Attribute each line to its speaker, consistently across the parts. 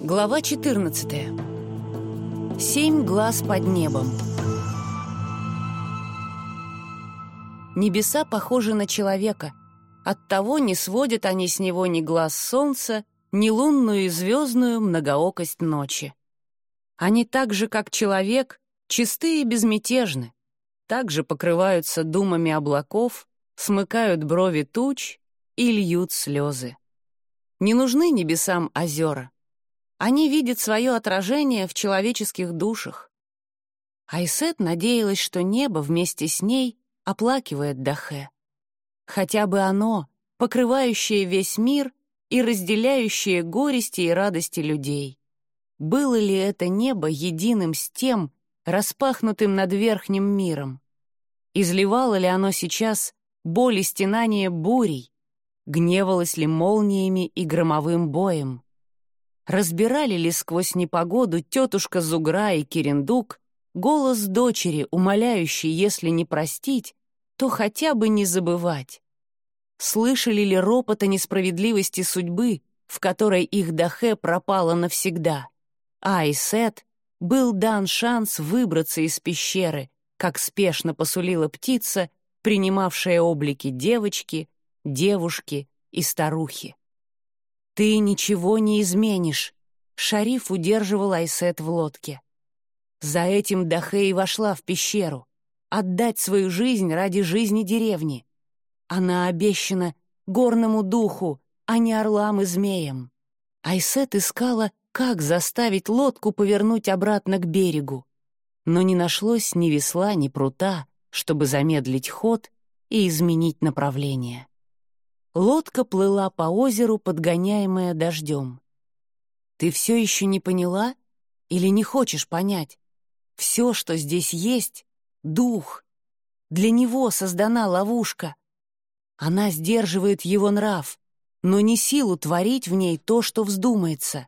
Speaker 1: Глава 14. Семь глаз под небом. Небеса похожи на человека. Оттого не сводят они с него ни глаз солнца, ни лунную и звездную многоокость ночи. Они так же, как человек, чисты и безмятежны, так же покрываются думами облаков, смыкают брови туч и льют слезы. Не нужны небесам озера — они видят свое отражение в человеческих душах. Айсет надеялась, что небо вместе с ней оплакивает Дахе. Хотя бы оно, покрывающее весь мир и разделяющее горести и радости людей. Было ли это небо единым с тем, распахнутым над верхним миром? Изливало ли оно сейчас боль и стенание бурей? Гневалось ли молниями и громовым боем? Разбирали ли сквозь непогоду тетушка Зугра и Кирендук голос дочери, умоляющий, если не простить, то хотя бы не забывать. Слышали ли ропот о несправедливости судьбы, в которой их Дахе пропала навсегда, а Айсет был дан шанс выбраться из пещеры, как спешно посулила птица, принимавшая облики девочки, девушки и старухи. «Ты ничего не изменишь», — Шариф удерживал Айсет в лодке. За этим Дахей вошла в пещеру. Отдать свою жизнь ради жизни деревни. Она обещана горному духу, а не орлам и змеям. Айсет искала, как заставить лодку повернуть обратно к берегу. Но не нашлось ни весла, ни прута, чтобы замедлить ход и изменить направление. Лодка плыла по озеру, подгоняемая дождем. Ты все еще не поняла или не хочешь понять? Все, что здесь есть — дух. Для него создана ловушка. Она сдерживает его нрав, но не силу творить в ней то, что вздумается.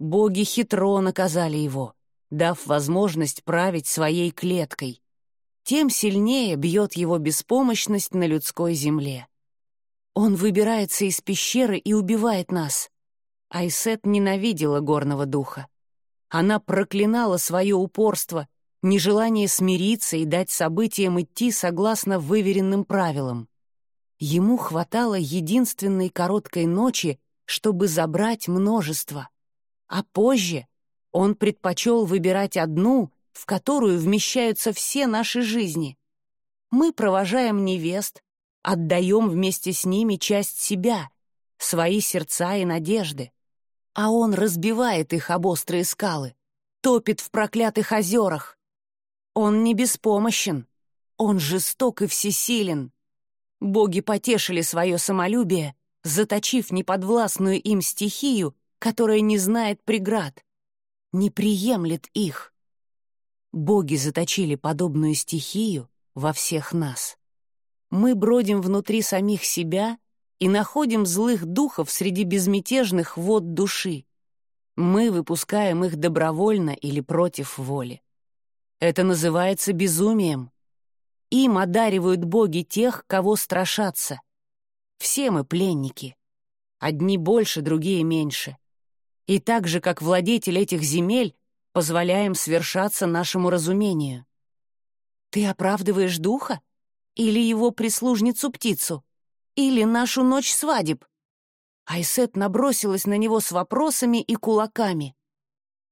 Speaker 1: Боги хитро наказали его, дав возможность править своей клеткой. Тем сильнее бьет его беспомощность на людской земле. Он выбирается из пещеры и убивает нас. Айсет ненавидела горного духа. Она проклинала свое упорство, нежелание смириться и дать событиям идти согласно выверенным правилам. Ему хватало единственной короткой ночи, чтобы забрать множество. А позже он предпочел выбирать одну, в которую вмещаются все наши жизни. Мы провожаем невест, отдаем вместе с ними часть себя, свои сердца и надежды. А он разбивает их об острые скалы, топит в проклятых озерах. Он не беспомощен, он жесток и всесилен. Боги потешили свое самолюбие, заточив неподвластную им стихию, которая не знает преград, не приемлет их. Боги заточили подобную стихию во всех нас мы бродим внутри самих себя и находим злых духов среди безмятежных вод души. Мы выпускаем их добровольно или против воли. Это называется безумием. Им одаривают боги тех, кого страшатся. Все мы пленники. Одни больше, другие меньше. И так же, как владетель этих земель, позволяем свершаться нашему разумению. Ты оправдываешь духа? Или его прислужницу-птицу? Или нашу ночь свадеб? Айсет набросилась на него с вопросами и кулаками.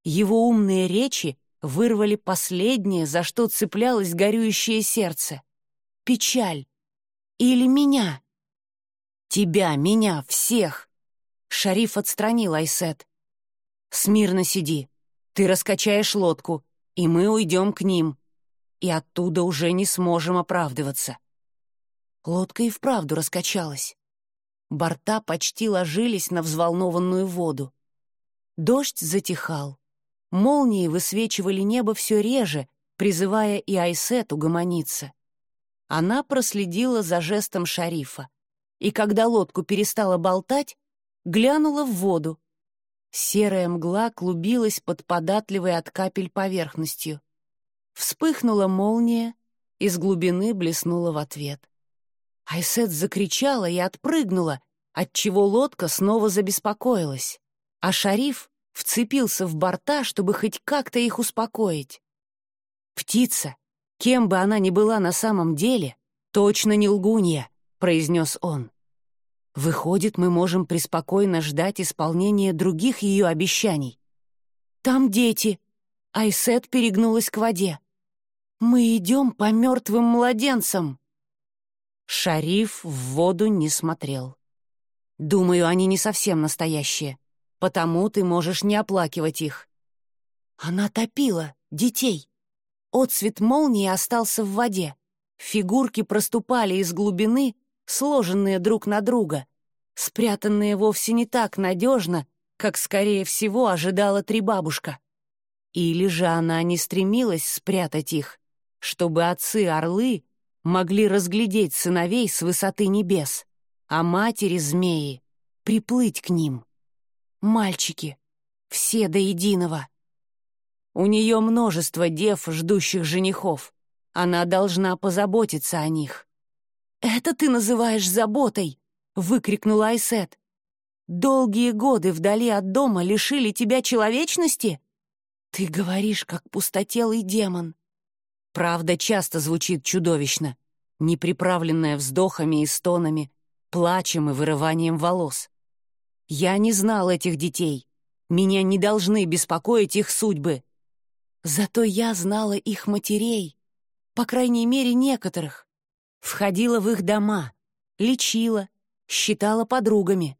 Speaker 1: Его умные речи вырвали последнее, за что цеплялось горюющее сердце. Печаль. Или меня. Тебя, меня, всех. Шариф отстранил Айсет. «Смирно сиди. Ты раскачаешь лодку, и мы уйдем к ним и оттуда уже не сможем оправдываться. Лодка и вправду раскачалась. Борта почти ложились на взволнованную воду. Дождь затихал. Молнии высвечивали небо все реже, призывая и Айсет угомониться. Она проследила за жестом шарифа, и когда лодку перестала болтать, глянула в воду. Серая мгла клубилась под податливой от капель поверхностью. Вспыхнула молния, из глубины блеснула в ответ. Айсет закричала и отпрыгнула, отчего лодка снова забеспокоилась, а шариф вцепился в борта, чтобы хоть как-то их успокоить. «Птица, кем бы она ни была на самом деле, точно не лгунья», — произнес он. «Выходит, мы можем преспокойно ждать исполнения других ее обещаний. Там дети!» Айсет перегнулась к воде. «Мы идем по мертвым младенцам!» Шариф в воду не смотрел. «Думаю, они не совсем настоящие, потому ты можешь не оплакивать их». Она топила детей. Отцвет молнии остался в воде. Фигурки проступали из глубины, сложенные друг на друга, спрятанные вовсе не так надежно, как, скорее всего, ожидала Трибабушка. Или же она не стремилась спрятать их, чтобы отцы-орлы могли разглядеть сыновей с высоты небес, а матери-змеи приплыть к ним. Мальчики, все до единого. У нее множество дев, ждущих женихов. Она должна позаботиться о них. «Это ты называешь заботой!» — выкрикнула Айсет. Долгие годы вдали от дома лишили тебя человечности? Ты говоришь, как пустотелый демон. Правда часто звучит чудовищно, не приправленная вздохами и стонами, плачем и вырыванием волос. Я не знал этих детей. Меня не должны беспокоить их судьбы. Зато я знала их матерей, по крайней мере, некоторых. Входила в их дома, лечила, считала подругами.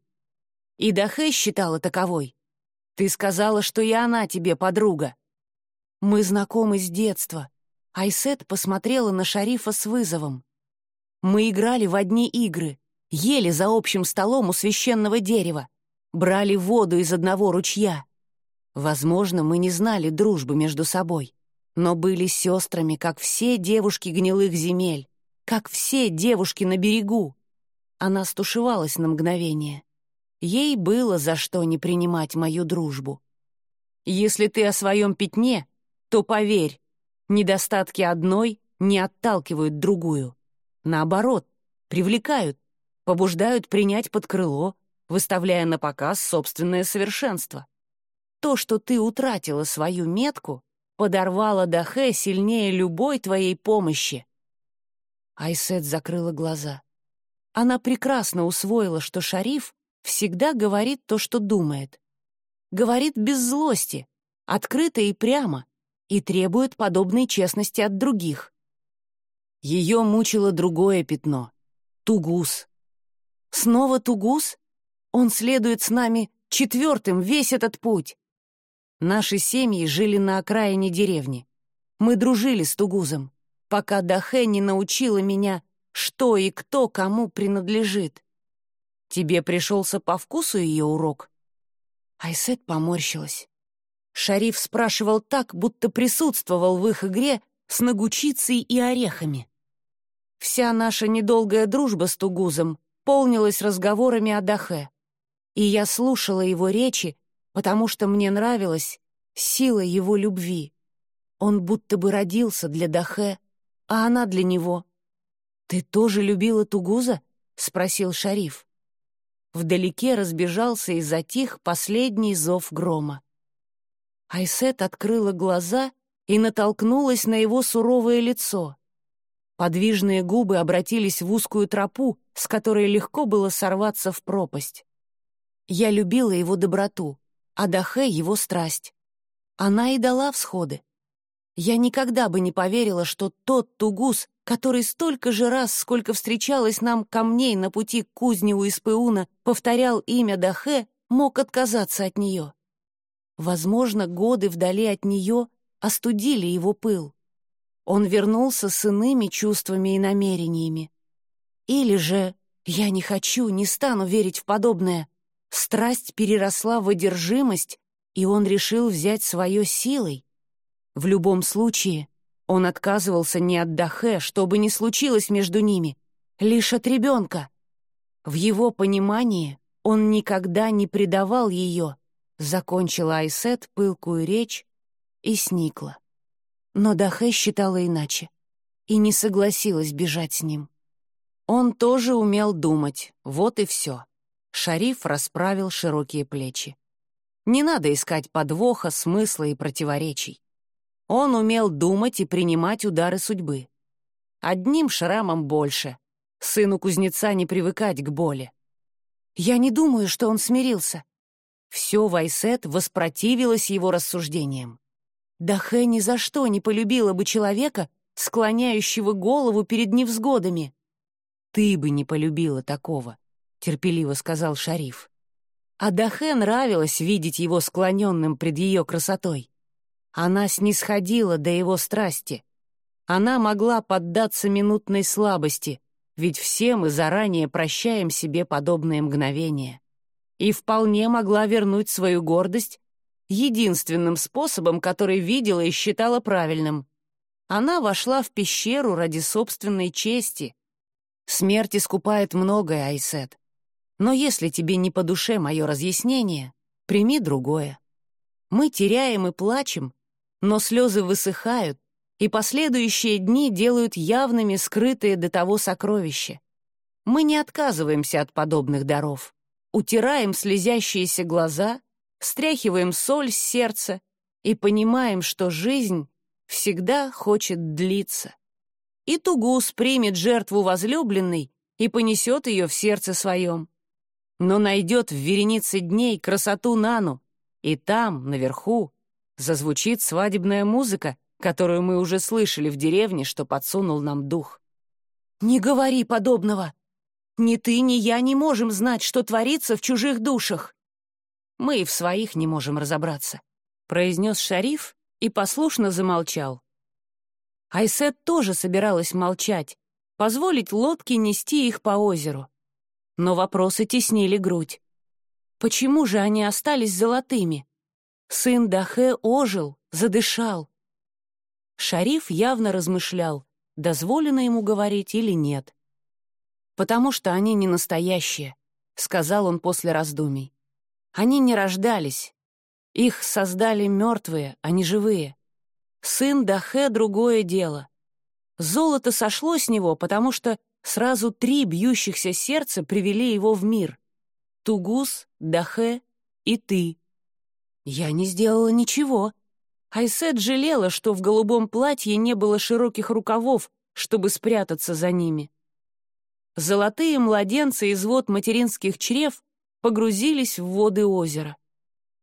Speaker 1: И Дахэ считала таковой. Ты сказала, что и она тебе подруга. Мы знакомы с детства. Айсет посмотрела на шарифа с вызовом. Мы играли в одни игры, ели за общим столом у священного дерева, брали воду из одного ручья. Возможно, мы не знали дружбы между собой, но были сестрами, как все девушки гнилых земель, как все девушки на берегу. Она стушевалась на мгновение. Ей было за что не принимать мою дружбу. Если ты о своем пятне, то поверь, недостатки одной не отталкивают другую. Наоборот, привлекают, побуждают принять под крыло, выставляя на показ собственное совершенство. То, что ты утратила свою метку, подорвало Дахе сильнее любой твоей помощи. Айсет закрыла глаза. Она прекрасно усвоила, что шариф всегда говорит то, что думает. Говорит без злости, открыто и прямо, и требует подобной честности от других. Ее мучило другое пятно — Тугус. Снова Тугус? Он следует с нами четвертым весь этот путь. Наши семьи жили на окраине деревни. Мы дружили с Тугузом, пока Дахэ не научила меня, что и кто кому принадлежит. Тебе пришелся по вкусу ее урок?» Айсет поморщилась. Шариф спрашивал так, будто присутствовал в их игре с нагучицей и орехами. Вся наша недолгая дружба с Тугузом полнилась разговорами о Дахе, и я слушала его речи, потому что мне нравилась сила его любви. Он будто бы родился для Дахе, а она для него. «Ты тоже любила Тугуза?» — спросил Шариф. Вдалеке разбежался и затих последний зов грома. Айсет открыла глаза и натолкнулась на его суровое лицо. Подвижные губы обратились в узкую тропу, с которой легко было сорваться в пропасть. Я любила его доброту, а Дахе — его страсть. Она и дала всходы. Я никогда бы не поверила, что тот Тугус который столько же раз, сколько встречалось нам камней на пути к кузне у Испеуна, повторял имя Дахе, мог отказаться от нее. Возможно, годы вдали от нее остудили его пыл. Он вернулся с иными чувствами и намерениями. Или же «я не хочу, не стану верить в подобное», страсть переросла в одержимость, и он решил взять свое силой. В любом случае, он отказывался не от Дахе, что бы ни случилось между ними, лишь от ребенка. В его понимании он никогда не предавал ее, закончила Айсет пылкую речь и сникла. Но Дахе считала иначе и не согласилась бежать с ним. Он тоже умел думать, вот и все. Шариф расправил широкие плечи. Не надо искать подвоха, смысла и противоречий. Он умел думать и принимать удары судьбы. Одним шрамом больше. Сыну кузнеца не привыкать к боли. Я не думаю, что он смирился. Все Вайсет воспротивилось его рассуждениям. Дахэ ни за что не полюбила бы человека, склоняющего голову перед невзгодами. «Ты бы не полюбила такого», — терпеливо сказал Шариф. А Дахе нравилось видеть его склоненным пред ее красотой. Она снисходила до его страсти. Она могла поддаться минутной слабости, ведь все мы заранее прощаем себе подобные мгновения. И вполне могла вернуть свою гордость единственным способом, который видела и считала правильным. Она вошла в пещеру ради собственной чести. Смерть искупает многое, Айсет. Но если тебе не по душе мое разъяснение, прими другое. Мы теряем и плачем, но слезы высыхают, и последующие дни делают явными скрытые до того сокровища. Мы не отказываемся от подобных даров, утираем слезящиеся глаза, стряхиваем соль с сердца и понимаем, что жизнь всегда хочет длиться. И Тугус примет жертву возлюбленной и понесет ее в сердце своем. Но найдет в веренице дней красоту Нану, и там, наверху, зазвучит свадебная музыка, которую мы уже слышали в деревне, что подсунул нам дух. «Не говори подобного! Ни ты, ни я не можем знать, что творится в чужих душах!» «Мы и в своих не можем разобраться», — произнес шариф и послушно замолчал. Айсет тоже собиралась молчать, позволить лодке нести их по озеру. Но вопросы теснили грудь. Почему же они остались золотыми? Сын Дахе ожил, задышал. Шариф явно размышлял, дозволено ему говорить или нет. «Потому что они не настоящие», — сказал он после раздумий. «Они не рождались. Их создали мертвые, а не живые. Сын Дахе — другое дело. Золото сошло с него, потому что сразу три бьющихся сердца привели его в мир. Тугус, Дахе и ты. Я не сделала ничего. Айсет жалела, что в голубом платье не было широких рукавов, чтобы спрятаться за ними. Золотые младенцы из вод материнских чрев погрузились в воды озера.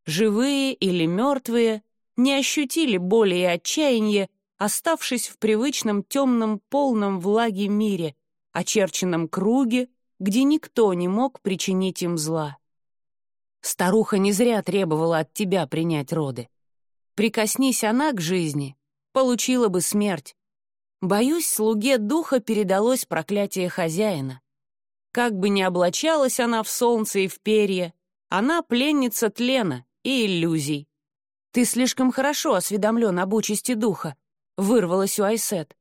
Speaker 1: Живые или мертвые не ощутили боли и отчаяния, оставшись в привычном темном полном влаге мире, очерченном круге, где никто не мог причинить им зла. Старуха не зря требовала от тебя принять роды. Прикоснись она к жизни, получила бы смерть. Боюсь, слуге духа передалось проклятие хозяина. Как бы ни облачалась она в солнце и в перья, она пленница тлена и иллюзий. «Ты слишком хорошо осведомлен об участи духа», — вырвалась у Айсет.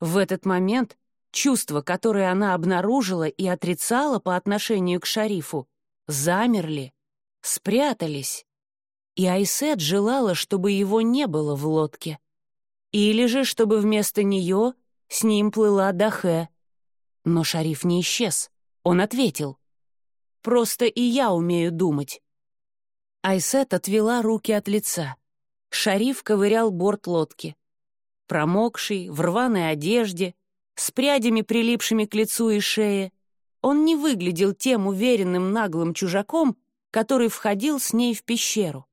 Speaker 1: В этот момент чувства, которые она обнаружила и отрицала по отношению к шарифу, замерли, спрятались. И Айсет желала, чтобы его не было в лодке. Или же, чтобы вместо нее с ним плыла Дахе. Но шариф не исчез. Он ответил. «Просто и я умею думать. Айсет отвела руки от лица. Шариф ковырял борт лодки. Промокший, в рваной одежде, с прядями, прилипшими к лицу и шее, он не выглядел тем уверенным наглым чужаком, который входил с ней в пещеру.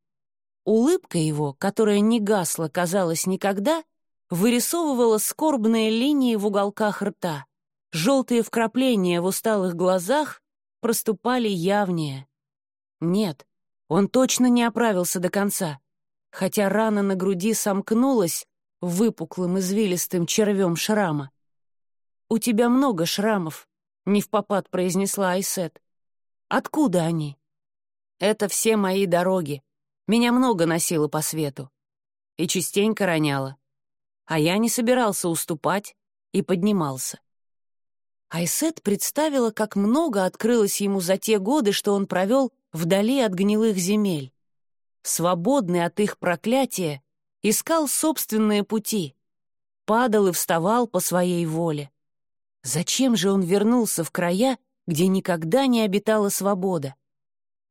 Speaker 1: Улыбка его, которая не гасла, казалось, никогда, вырисовывала скорбные линии в уголках рта. Желтые вкрапления в усталых глазах проступали явнее. Нет, он точно не оправился до конца, хотя рана на груди сомкнулась выпуклым извилистым червем шрама. «У тебя много шрамов», — не в попад произнесла Айсет. «Откуда они?» «Это все мои дороги. Меня много носило по свету. И частенько роняло. А я не собирался уступать и поднимался. Айсет представила, как много открылось ему за те годы, что он провел вдали от гнилых земель. Свободный от их проклятия, искал собственные пути, падал и вставал по своей воле. Зачем же он вернулся в края, где никогда не обитала свобода?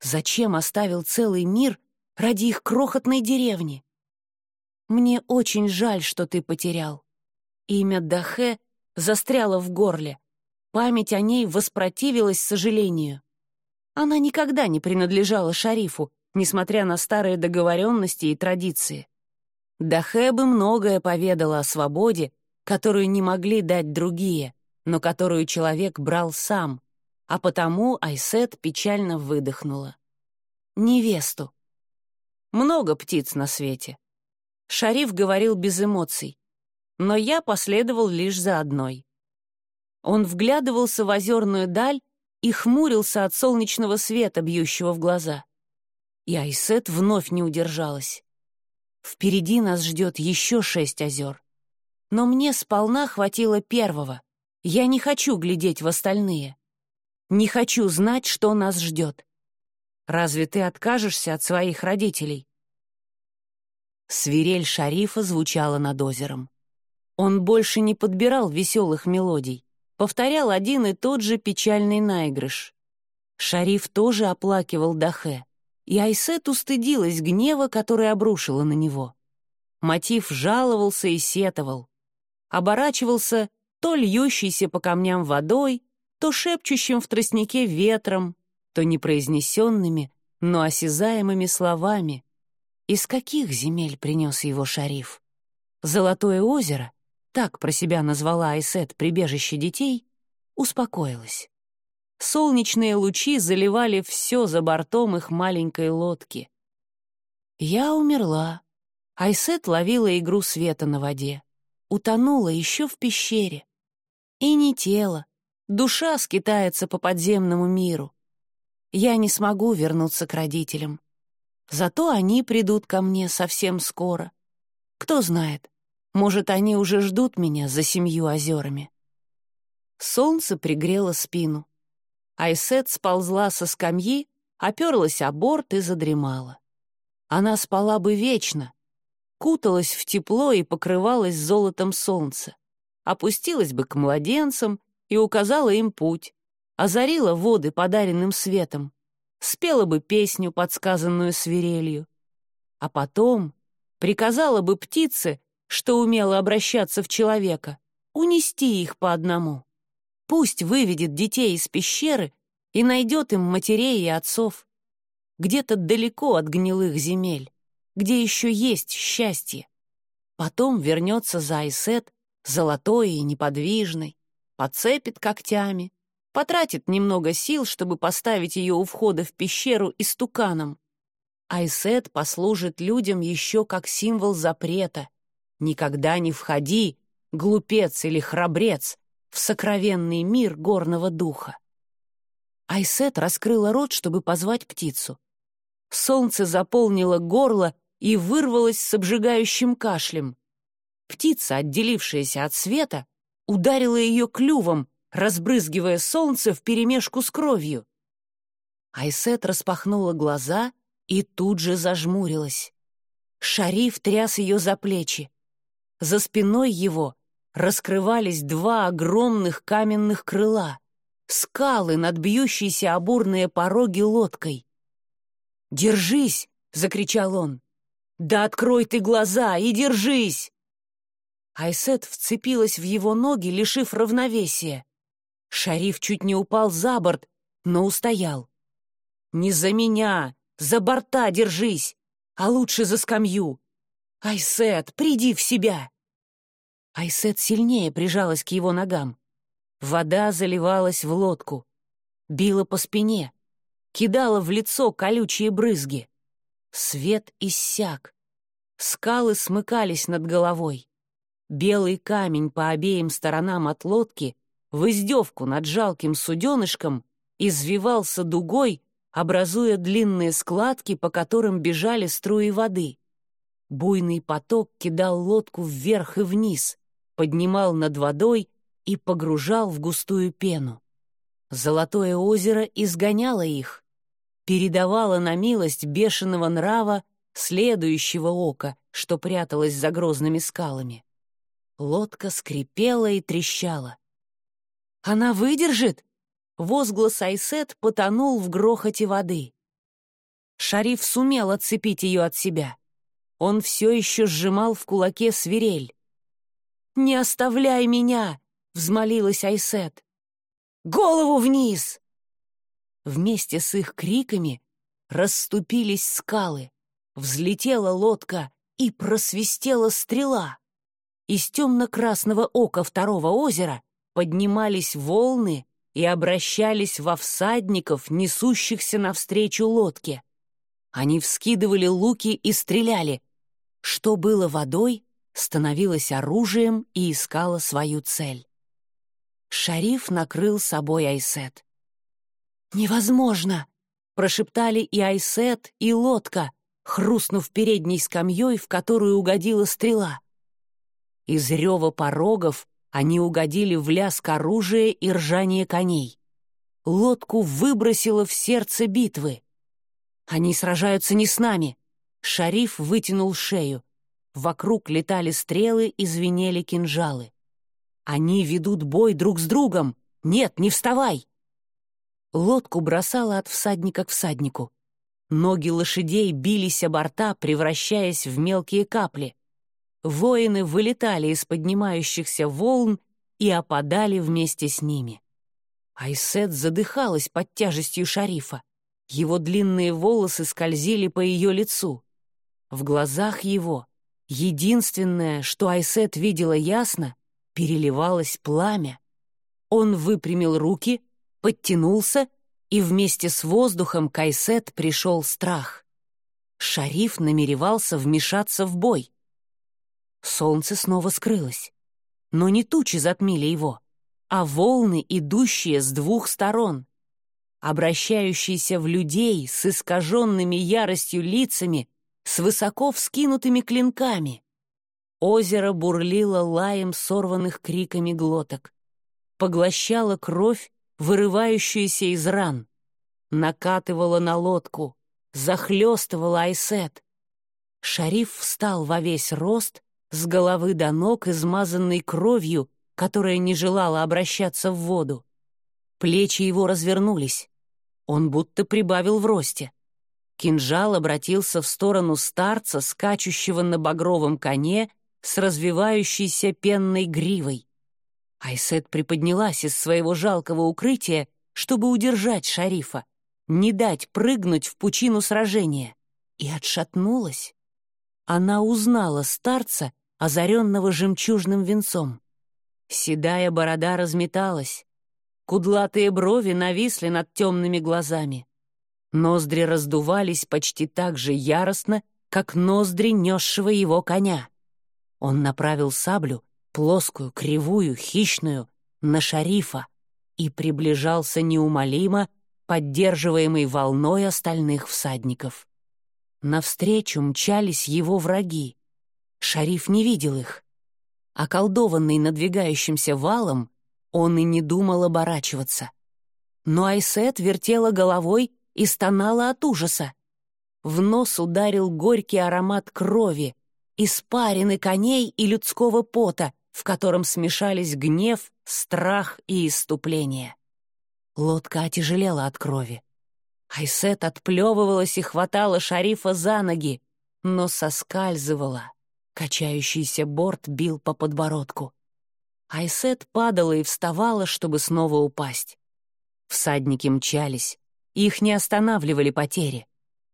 Speaker 1: Зачем оставил целый мир ради их крохотной деревни? Мне очень жаль, что ты потерял. Имя Дахе застряло в горле. Память о ней воспротивилась сожалению. Она никогда не принадлежала шарифу, несмотря на старые договоренности и традиции. Дахе бы многое поведала о свободе, которую не могли дать другие, но которую человек брал сам, а потому Айсет печально выдохнула. Невесту. Много птиц на свете. Шариф говорил без эмоций, но я последовал лишь за одной. Он вглядывался в озерную даль и хмурился от солнечного света, бьющего в глаза. И Айсет вновь не удержалась. Впереди нас ждет еще шесть озер. Но мне сполна хватило первого. Я не хочу глядеть в остальные. Не хочу знать, что нас ждет. Разве ты откажешься от своих родителей? Свирель шарифа звучала над озером. Он больше не подбирал веселых мелодий, повторял один и тот же печальный наигрыш. Шариф тоже оплакивал Дахе, и Айсет устыдилась гнева, который обрушила на него. Мотив жаловался и сетовал. Оборачивался то льющийся по камням водой, то шепчущим в тростнике ветром, то непроизнесенными, но осязаемыми словами, из каких земель принес его шариф? Золотое озеро, так про себя назвала Айсет прибежище детей, успокоилась. Солнечные лучи заливали все за бортом их маленькой лодки. Я умерла. Айсет ловила игру света на воде. Утонула еще в пещере. И не тело. Душа скитается по подземному миру. Я не смогу вернуться к родителям. Зато они придут ко мне совсем скоро. Кто знает, может, они уже ждут меня за семью озерами. Солнце пригрело спину. Айсет сползла со скамьи, оперлась о борт и задремала. Она спала бы вечно, куталась в тепло и покрывалась золотом солнца, опустилась бы к младенцам и указала им путь, озарила воды подаренным светом, спела бы песню, подсказанную свирелью. А потом приказала бы птице, что умела обращаться в человека, унести их по одному. Пусть выведет детей из пещеры и найдет им матерей и отцов. Где-то далеко от гнилых земель, где еще есть счастье. Потом вернется за Айсет, золотой и неподвижной, подцепит когтями, потратит немного сил, чтобы поставить ее у входа в пещеру истуканом. Айсет послужит людям еще как символ запрета. Никогда не входи, глупец или храбрец, в сокровенный мир горного духа. Айсет раскрыла рот, чтобы позвать птицу. Солнце заполнило горло и вырвалось с обжигающим кашлем. Птица, отделившаяся от света, ударила ее клювом, разбрызгивая солнце вперемешку с кровью. Айсет распахнула глаза и тут же зажмурилась. Шариф тряс ее за плечи. За спиной его раскрывались два огромных каменных крыла, скалы над бьющейся обурные пороги лодкой. «Держись!» — закричал он. «Да открой ты глаза и держись!» Айсет вцепилась в его ноги, лишив равновесия. Шариф чуть не упал за борт, но устоял. «Не за меня! За борта держись! А лучше за скамью! Айсет, приди в себя!» Айсет сильнее прижалась к его ногам. Вода заливалась в лодку, била по спине, кидала в лицо колючие брызги. Свет иссяк. Скалы смыкались над головой. Белый камень по обеим сторонам от лодки в издевку над жалким суденышком извивался дугой, образуя длинные складки, по которым бежали струи воды. Буйный поток кидал лодку вверх и вниз, поднимал над водой и погружал в густую пену. Золотое озеро изгоняло их, передавало на милость бешеного нрава следующего ока, что пряталось за грозными скалами. Лодка скрипела и трещала. «Она выдержит?» Возглас Айсет потонул в грохоте воды. Шариф сумел отцепить ее от себя. Он все еще сжимал в кулаке свирель. «Не оставляй меня!» — взмолилась Айсет. «Голову вниз!» Вместе с их криками расступились скалы. Взлетела лодка и просвистела стрела. Из темно-красного ока второго озера поднимались волны и обращались во всадников, несущихся навстречу лодке. Они вскидывали луки и стреляли. Что было водой, становилось оружием и искало свою цель. Шариф накрыл собой Айсет. «Невозможно!» — прошептали и Айсет, и лодка, хрустнув передней скамьей, в которую угодила стрела. Из рева порогов они угодили в лязг оружия и ржание коней. Лодку выбросило в сердце битвы. Они сражаются не с нами. Шариф вытянул шею. Вокруг летали стрелы и звенели кинжалы. Они ведут бой друг с другом. Нет, не вставай! Лодку бросала от всадника к всаднику. Ноги лошадей бились о борта, превращаясь в мелкие капли. Воины вылетали из поднимающихся волн и опадали вместе с ними. Айсет задыхалась под тяжестью шарифа. Его длинные волосы скользили по ее лицу. В глазах его, единственное, что Айсет видела ясно, переливалось пламя. Он выпрямил руки, подтянулся, и вместе с воздухом к Айсет пришел страх. Шариф намеревался вмешаться в бой. Солнце снова скрылось. Но не тучи затмили его, а волны, идущие с двух сторон. Обращающиеся в людей с искаженными яростью лицами, с высоко вскинутыми клинками. Озеро бурлило лаем сорванных криками глоток. Поглощало кровь, вырывающуюся из ран. Накатывало на лодку, захлестывало Айсет. Шариф встал во весь рост, с головы до ног, измазанный кровью, которая не желала обращаться в воду. Плечи его развернулись. Он будто прибавил в росте. Кинжал обратился в сторону старца, скачущего на багровом коне с развивающейся пенной гривой. Айсет приподнялась из своего жалкого укрытия, чтобы удержать шарифа, не дать прыгнуть в пучину сражения, и отшатнулась она узнала старца, озаренного жемчужным венцом. Седая борода разметалась, кудлатые брови нависли над темными глазами. Ноздри раздувались почти так же яростно, как ноздри несшего его коня. Он направил саблю, плоскую, кривую, хищную, на шарифа и приближался неумолимо, поддерживаемый волной остальных всадников. Навстречу мчались его враги. Шариф не видел их. Околдованный надвигающимся валом, он и не думал оборачиваться. Но Айсет вертела головой и стонала от ужаса. В нос ударил горький аромат крови, испарины коней и людского пота, в котором смешались гнев, страх и иступление. Лодка отяжелела от крови. Айсет отплевывалась и хватала шарифа за ноги, но соскальзывала. Качающийся борт бил по подбородку. Айсет падала и вставала, чтобы снова упасть. Всадники мчались, их не останавливали потери.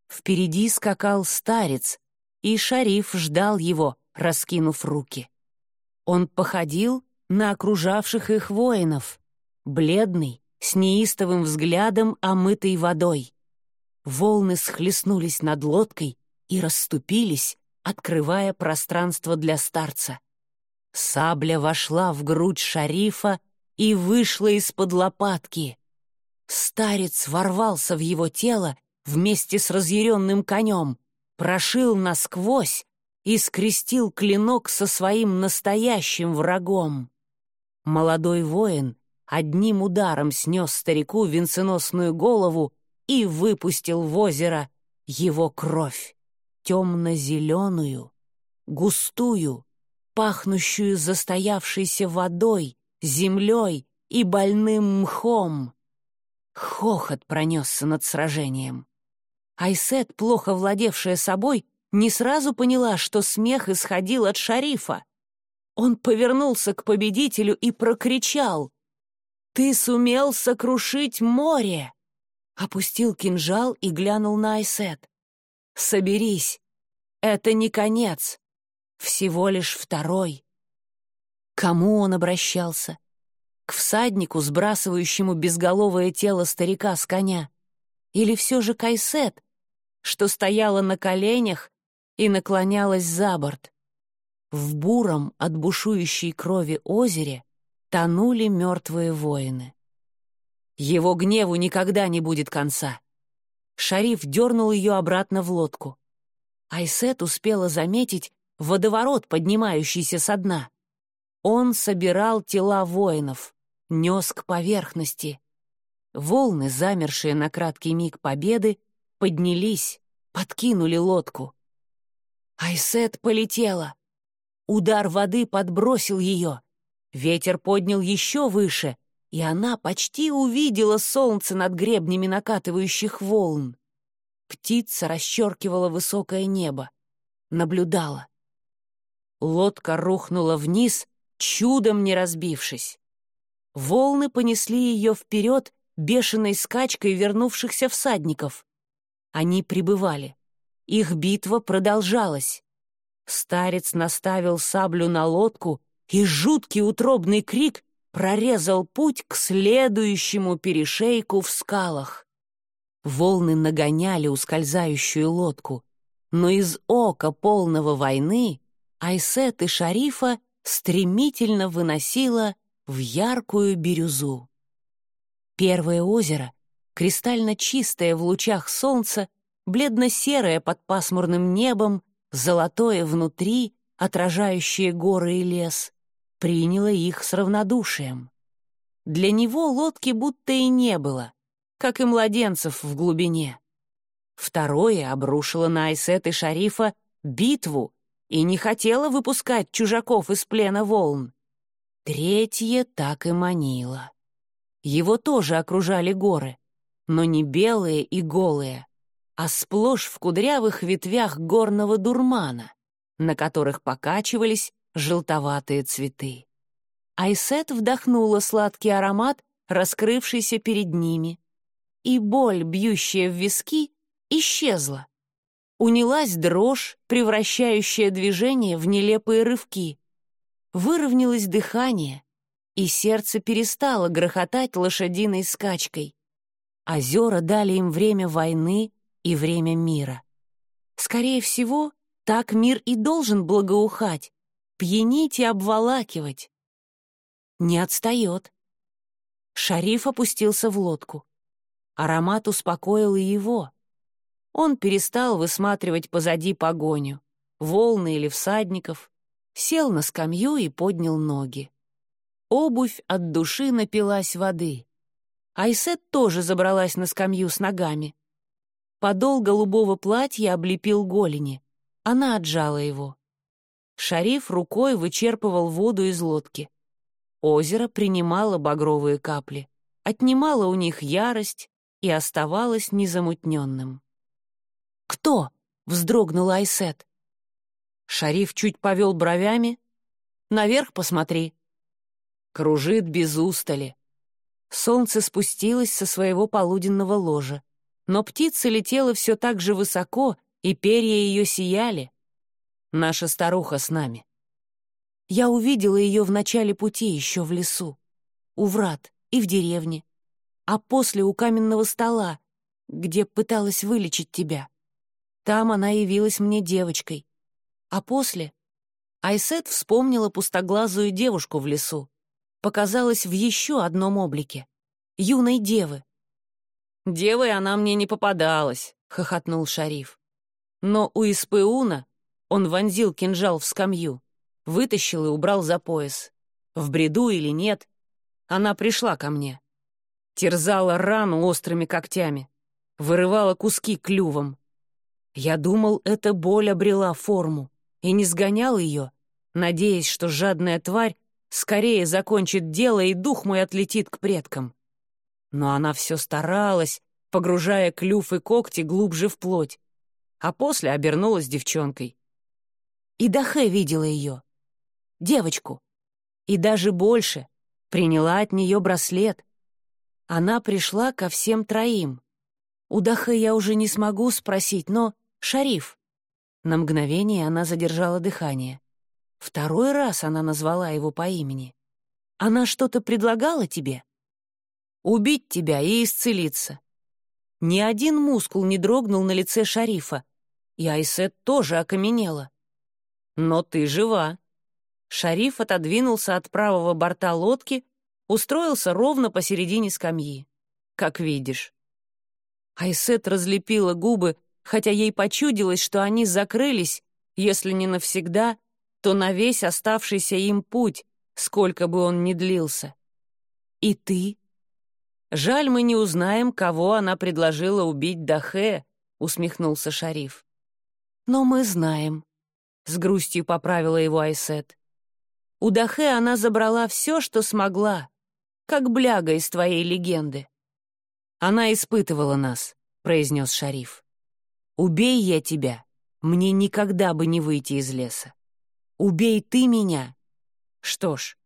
Speaker 1: Впереди скакал старец, и шариф ждал его, раскинув руки. Он походил на окружавших их воинов, бледный, с неистовым взглядом, омытой водой. Волны схлестнулись над лодкой и расступились, открывая пространство для старца. Сабля вошла в грудь шарифа и вышла из-под лопатки. Старец ворвался в его тело вместе с разъяренным конем, прошил насквозь и скрестил клинок со своим настоящим врагом. Молодой воин одним ударом снес старику венценосную голову и выпустил в озеро его кровь, темно-зеленую, густую, пахнущую застоявшейся водой, землей и больным мхом. Хохот пронесся над сражением. Айсет, плохо владевшая собой, не сразу поняла, что смех исходил от шарифа. Он повернулся к победителю и прокричал. «Ты сумел сокрушить море!» Опустил кинжал и глянул на Айсет. «Соберись! Это не конец, всего лишь второй». кому он обращался? К всаднику, сбрасывающему безголовое тело старика с коня? Или все же к Айсет, что стояла на коленях и наклонялась за борт? В буром от бушующей крови озере тонули мертвые воины. Его гневу никогда не будет конца. Шариф дернул ее обратно в лодку. Айсет успела заметить водоворот, поднимающийся со дна. Он собирал тела воинов, нес к поверхности. Волны, замершие на краткий миг победы, поднялись, подкинули лодку. Айсет полетела. Удар воды подбросил ее. Ветер поднял еще выше, и она почти увидела солнце над гребнями накатывающих волн. Птица расчеркивала высокое небо, наблюдала. Лодка рухнула вниз, чудом не разбившись. Волны понесли ее вперед бешеной скачкой вернувшихся всадников. Они прибывали. Их битва продолжалась. Старец наставил саблю на лодку, и жуткий утробный крик прорезал путь к следующему перешейку в скалах. Волны нагоняли ускользающую лодку, но из ока полного войны Айсет и Шарифа стремительно выносила в яркую бирюзу. Первое озеро, кристально чистое в лучах солнца, бледно-серое под пасмурным небом, золотое внутри, отражающее горы и лес, приняло их с равнодушием. Для него лодки будто и не было, как и младенцев в глубине. Второе обрушило на Айсет и Шарифа битву и не хотело выпускать чужаков из плена волн. Третье так и манило. Его тоже окружали горы, но не белые и голые, а сплошь в кудрявых ветвях горного дурмана, на которых покачивались желтоватые цветы. Айсет вдохнула сладкий аромат, раскрывшийся перед ними, и боль, бьющая в виски, исчезла. Унялась дрожь, превращающая движение в нелепые рывки. Выровнялось дыхание, и сердце перестало грохотать лошадиной скачкой. Озера дали им время войны и время мира. Скорее всего, так мир и должен благоухать, пьянить и обволакивать. Не отстает. Шариф опустился в лодку. Аромат успокоил и его. Он перестал высматривать позади погоню, волны или всадников, сел на скамью и поднял ноги. Обувь от души напилась воды. Айсет тоже забралась на скамью с ногами. Подол голубого платья облепил голени. Она отжала его. Шариф рукой вычерпывал воду из лодки. Озеро принимало багровые капли, отнимало у них ярость и оставалось незамутненным. «Кто?» — вздрогнула Айсет. Шариф чуть повел бровями. «Наверх посмотри». Кружит без устали. Солнце спустилось со своего полуденного ложа, но птица летела все так же высоко, и перья ее сияли. Наша старуха с нами. Я увидела ее в начале пути еще в лесу, у врат и в деревне, а после у каменного стола, где пыталась вылечить тебя. Там она явилась мне девочкой. А после Айсет вспомнила пустоглазую девушку в лесу, показалась в еще одном облике — юной девы. «Девой она мне не попадалась», — хохотнул шариф. Но у Испеуна он вонзил кинжал в скамью, вытащил и убрал за пояс. В бреду или нет, она пришла ко мне. Терзала рану острыми когтями, вырывала куски клювом. Я думал, эта боль обрела форму, и не сгонял ее, надеясь, что жадная тварь скорее закончит дело, и дух мой отлетит к предкам. Но она все старалась, погружая клюв и когти глубже в плоть, а после обернулась девчонкой. И Дахе видела ее. Девочку. И даже больше. Приняла от нее браслет. Она пришла ко всем троим. У Дахе я уже не смогу спросить, но... Шариф. На мгновение она задержала дыхание. Второй раз она назвала его по имени. Она что-то предлагала тебе? Убить тебя и исцелиться. Ни один мускул не дрогнул на лице шарифа, и Айсет тоже окаменела. Но ты жива. Шариф отодвинулся от правого борта лодки, устроился ровно посередине скамьи. Как видишь. Айсет разлепила губы, хотя ей почудилось, что они закрылись, если не навсегда, то на весь оставшийся им путь, сколько бы он ни длился. «И ты?» «Жаль, мы не узнаем, кого она предложила убить Дахе», — усмехнулся шариф. «Но мы знаем», — с грустью поправила его Айсет. «У Дахе она забрала все, что смогла, как бляга из твоей легенды». «Она испытывала нас», — произнес шариф. «Убей я тебя, мне никогда бы не выйти из леса. Убей ты меня!» «Что ж,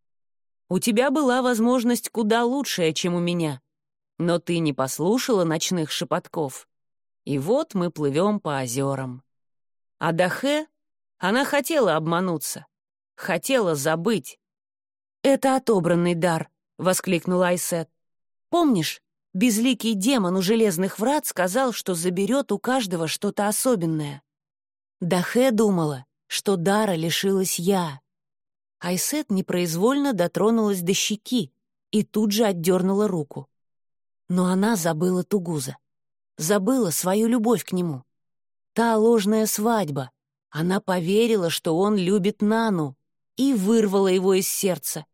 Speaker 1: у тебя была возможность куда лучшая, чем у меня, но ты не послушала ночных шепотков. И вот мы плывем по озерам. А Дахе, она хотела обмануться, хотела забыть. «Это отобранный дар», — воскликнула Айсет. «Помнишь, безликий демон у железных врат сказал, что заберет у каждого что-то особенное. Дахе думала, что дара лишилась я. Айсет непроизвольно дотронулась до щеки и тут же отдернула руку. Но она забыла Тугуза, забыла свою любовь к нему. Та ложная свадьба. Она поверила, что он любит Нану, и вырвала его из сердца,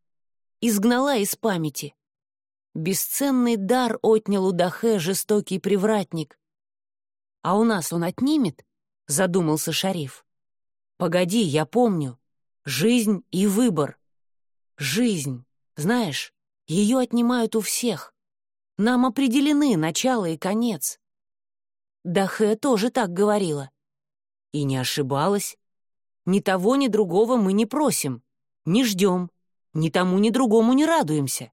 Speaker 1: изгнала из памяти. Бесценный дар отнял у Дахе жестокий привратник. «А у нас он отнимет?» — задумался шариф. «Погоди, я помню. Жизнь и выбор. Жизнь, знаешь, ее отнимают у всех. Нам определены начало и конец». Дахе тоже так говорила. И не ошибалась. Ни того, ни другого мы не просим, не ждем, ни тому, ни другому не радуемся.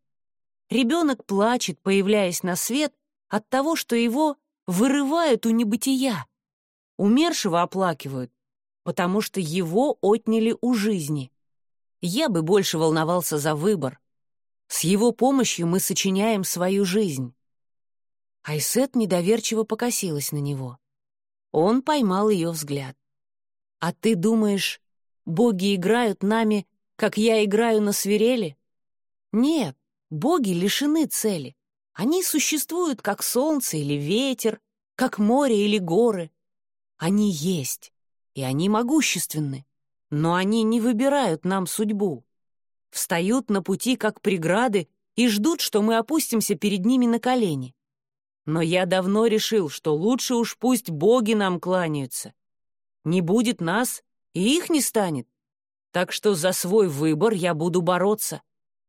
Speaker 1: Ребенок плачет, появляясь на свет, от того, что его вырывают у небытия. Умершего оплакивают, потому что его отняли у жизни. Я бы больше волновался за выбор. С его помощью мы сочиняем свою жизнь. Айсет недоверчиво покосилась на него. Он поймал ее взгляд. «А ты думаешь, боги играют нами, как я играю на свирели?» «Нет, Боги лишены цели. Они существуют как солнце или ветер, как море или горы. Они есть, и они могущественны, но они не выбирают нам судьбу. Встают на пути как преграды и ждут, что мы опустимся перед ними на колени. Но я давно решил, что лучше уж пусть боги нам кланяются. Не будет нас, и их не станет. Так что за свой выбор я буду бороться.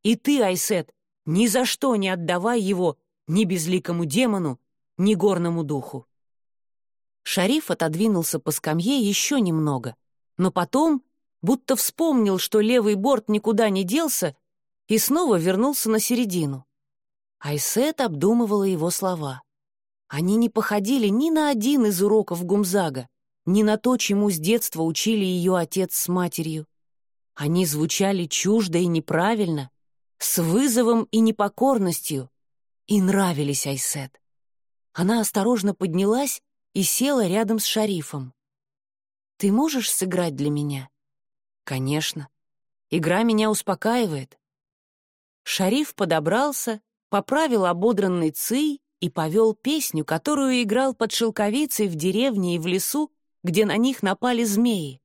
Speaker 1: И ты, Айсет, ни за что не отдавай его ни безликому демону, ни горному духу. Шариф отодвинулся по скамье еще немного, но потом, будто вспомнил, что левый борт никуда не делся, и снова вернулся на середину. Айсет обдумывала его слова. Они не походили ни на один из уроков Гумзага, ни на то, чему с детства учили ее отец с матерью. Они звучали чуждо и неправильно, с вызовом и непокорностью, и нравились Айсет. Она осторожно поднялась и села рядом с шарифом. «Ты можешь сыграть для меня?» «Конечно. Игра меня успокаивает». Шариф подобрался, поправил ободранный ций и повел песню, которую играл под шелковицей в деревне и в лесу, где на них напали змеи.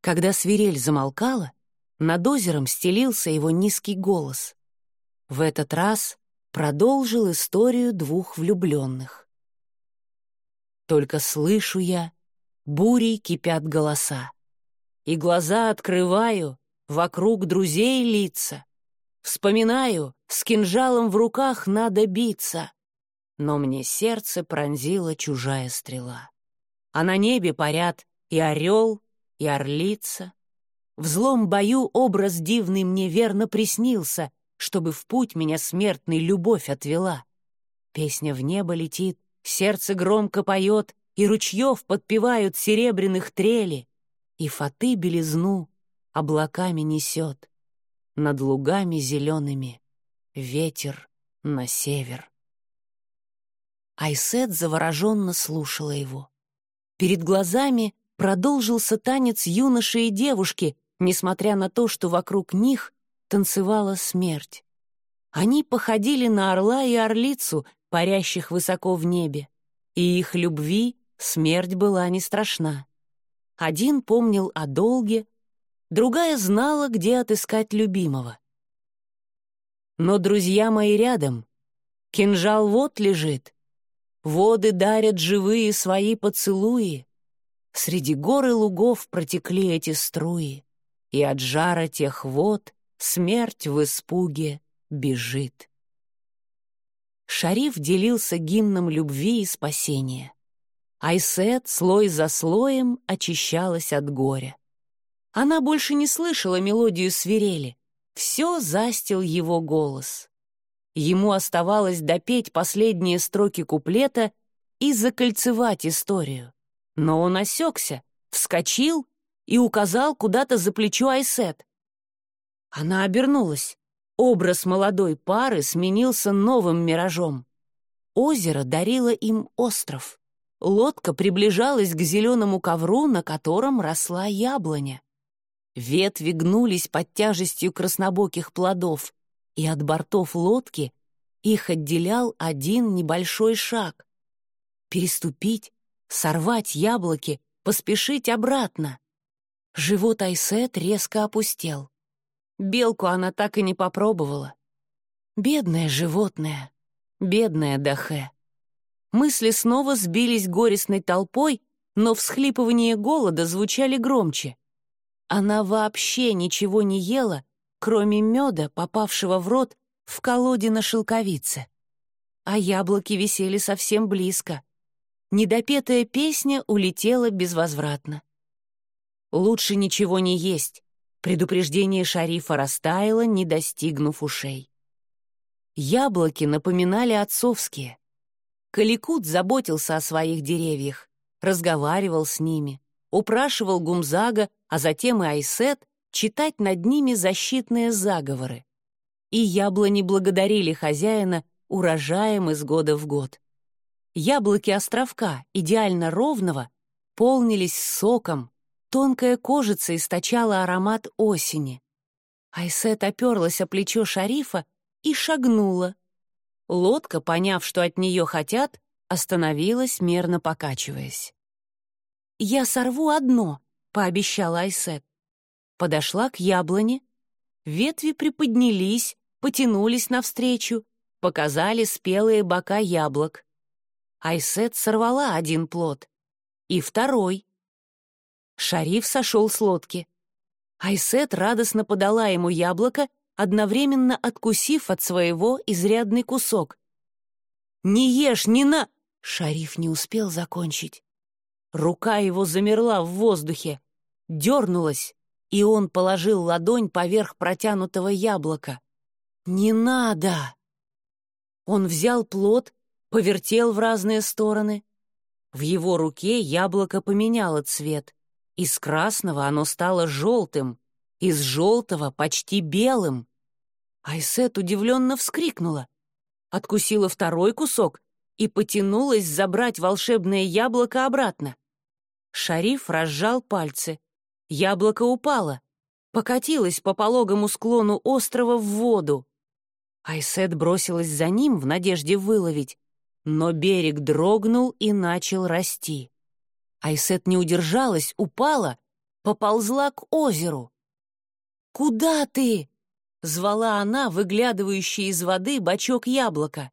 Speaker 1: Когда свирель замолкала, над озером стелился его низкий голос. В этот раз продолжил историю двух влюбленных. Только слышу я, бурей кипят голоса. И глаза открываю, вокруг друзей лица. Вспоминаю, с кинжалом в руках надо биться. Но мне сердце пронзила чужая стрела. А на небе парят и орел, и орлица. В злом бою образ дивный мне верно приснился, чтобы в путь меня смертный любовь отвела. Песня в небо летит, сердце громко поет, и ручьев подпевают серебряных трели, и фаты белизну облаками несет. Над лугами зелеными ветер на север. Айсет завороженно слушала его. Перед глазами продолжился танец юноши и девушки, несмотря на то, что вокруг них танцевала смерть. Они походили на орла и орлицу, парящих высоко в небе, и их любви смерть была не страшна. Один помнил о долге, другая знала, где отыскать любимого. Но друзья мои рядом, кинжал вот лежит, Воды дарят живые свои поцелуи. Среди гор и лугов протекли эти струи, И от жара тех вод смерть в испуге бежит. Шариф делился гимном любви и спасения. Айсет слой за слоем очищалась от горя. Она больше не слышала мелодию свирели. Все застил его голос. Ему оставалось допеть последние строки куплета и закольцевать историю. Но он осекся, вскочил и указал куда-то за плечо Айсет. Она обернулась. Образ молодой пары сменился новым миражом. Озеро дарило им остров. Лодка приближалась к зеленому ковру, на котором росла яблоня. Ветви гнулись под тяжестью краснобоких плодов, и от бортов лодки их отделял один небольшой шаг. Переступить, сорвать яблоки, поспешить обратно. Живот Айсет резко опустел. Белку она так и не попробовала. Бедное животное, бедная Дахе. Мысли снова сбились горестной толпой, но всхлипывания голода звучали громче. Она вообще ничего не ела кроме меда, попавшего в рот в колоде на шелковице. А яблоки висели совсем близко. Недопетая песня улетела безвозвратно. Лучше ничего не есть. Предупреждение шарифа растаяло, не достигнув ушей. Яблоки напоминали отцовские. Каликут заботился о своих деревьях, разговаривал с ними, упрашивал Гумзага, а затем и Айсет читать над ними защитные заговоры. И яблони благодарили хозяина урожаем из года в год. Яблоки островка, идеально ровного, полнились соком, тонкая кожица источала аромат осени. Айсет оперлась о плечо шарифа и шагнула. Лодка, поняв, что от нее хотят, остановилась, мерно покачиваясь. «Я сорву одно», — пообещала Айсет подошла к яблоне. Ветви приподнялись, потянулись навстречу, показали спелые бока яблок. Айсет сорвала один плод. И второй. Шариф сошел с лодки. Айсет радостно подала ему яблоко, одновременно откусив от своего изрядный кусок. «Не ешь, не на...» Шариф не успел закончить. Рука его замерла в воздухе, дернулась, и он положил ладонь поверх протянутого яблока. «Не надо!» Он взял плод, повертел в разные стороны. В его руке яблоко поменяло цвет. Из красного оно стало желтым, из желтого почти белым. Айсет удивленно вскрикнула, откусила второй кусок и потянулась забрать волшебное яблоко обратно. Шариф разжал пальцы — Яблоко упало, покатилось по пологому склону острова в воду. Айсет бросилась за ним в надежде выловить, но берег дрогнул и начал расти. Айсет не удержалась, упала, поползла к озеру. «Куда ты?» — звала она, выглядывающая из воды бочок яблока.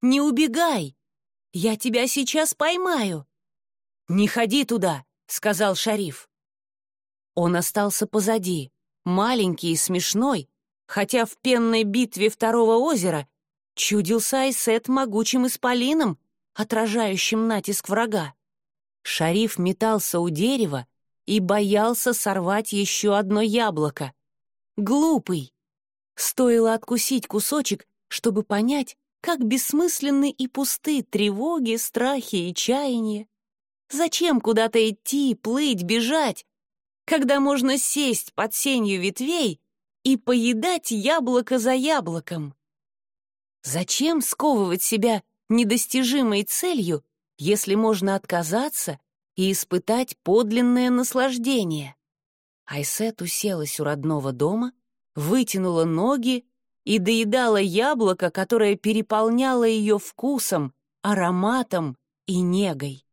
Speaker 1: «Не убегай! Я тебя сейчас поймаю!» «Не ходи туда!» — сказал шариф. Он остался позади, маленький и смешной, хотя в пенной битве второго озера Чудился Айсет могучим исполином, отражающим натиск врага. Шариф метался у дерева и боялся сорвать еще одно яблоко. Глупый! Стоило откусить кусочек, чтобы понять, как бессмысленны и пусты тревоги, страхи и чаяния. Зачем куда-то идти, плыть, бежать, когда можно сесть под сенью ветвей и поедать яблоко за яблоком? Зачем сковывать себя недостижимой целью, если можно отказаться и испытать подлинное наслаждение? Айсет уселась у родного дома, вытянула ноги и доедала яблоко, которое переполняло ее вкусом, ароматом и негой.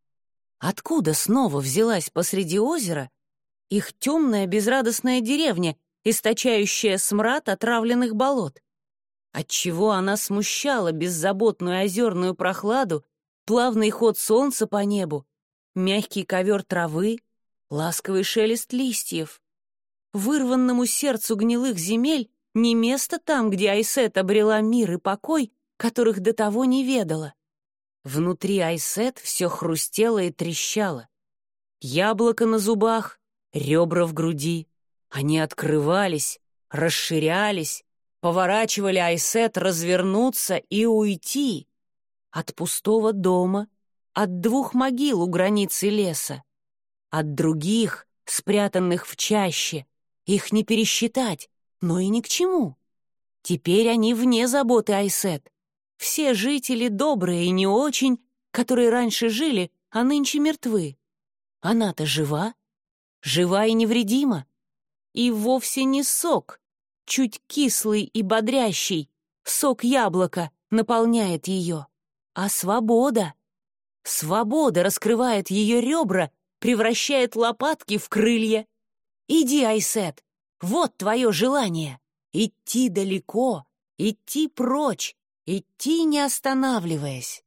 Speaker 1: Откуда снова взялась посреди озера их темная безрадостная деревня, источающая смрад отравленных болот? Отчего она смущала беззаботную озерную прохладу, плавный ход солнца по небу, мягкий ковер травы, ласковый шелест листьев? Вырванному сердцу гнилых земель не место там, где Айсет обрела мир и покой, которых до того не ведала. Внутри Айсет все хрустело и трещало. Яблоко на зубах, ребра в груди. Они открывались, расширялись, поворачивали Айсет развернуться и уйти. От пустого дома, от двух могил у границы леса, от других, спрятанных в чаще, их не пересчитать, но и ни к чему. Теперь они вне заботы Айсет. Все жители добрые и не очень, которые раньше жили, а нынче мертвы. Она-то жива, жива и невредима. И вовсе не сок, чуть кислый и бодрящий, сок яблока наполняет ее, а свобода. Свобода раскрывает ее ребра, превращает лопатки в крылья. Иди, Айсет, вот твое желание — идти далеко, идти прочь, идти не останавливаясь.